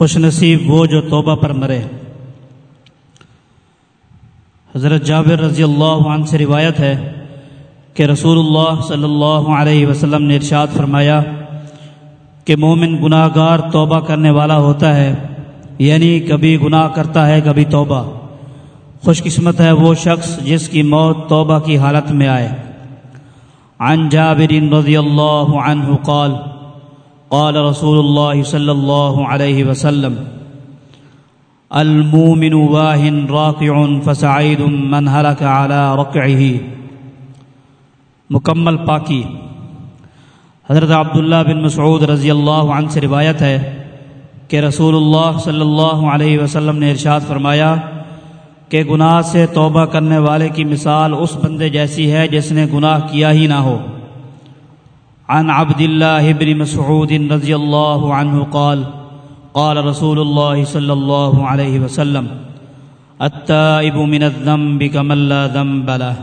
خوش نصیب وہ جو توبہ پر مرے۔ حضرت جابر رضی اللہ عنہ سے روایت ہے کہ رسول اللہ صلی اللہ علیہ وسلم نے ارشاد فرمایا کہ مومن گناہ گار توبہ کرنے والا ہوتا ہے یعنی کبھی گناہ کرتا ہے، کبھی توبہ۔ خوش قسمت ہے وہ شخص جس کی موت توبہ کی حالت میں آئے۔ عن جابر رضی اللہ عنہ قال قال رسول اللہ صلی اللہ علیہ وسلم المومن واهن راكع فسعيد من هلك على ركعه مکمل پاکی۔ حضرت عبداللہ بن مسعود رضی اللہ عنہ سے روایت ہے کہ رسول اللہ صلی اللہ علیہ وسلم نے ارشاد فرمایا کہ گناہ سے توبہ کرنے والے کی مثال اس بندے جیسی ہے جس نے گناہ کیا ہی نہ ہو۔ عن عبد الله بن مسعود رضی اللہ عنہ قال قال رسول الله صلى الله عليه وسلم التائب من الذنب كمن لا ذنب له.